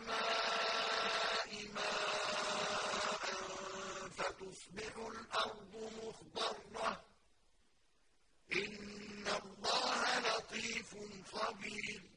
السَّمَاءِ مَاءً فَتُصْبِحُ الْأَرْضُ مُخْضَرَّةً ۗ. إِنَّ اللَّهَ لَطِيفٌ خَبِيرٌ.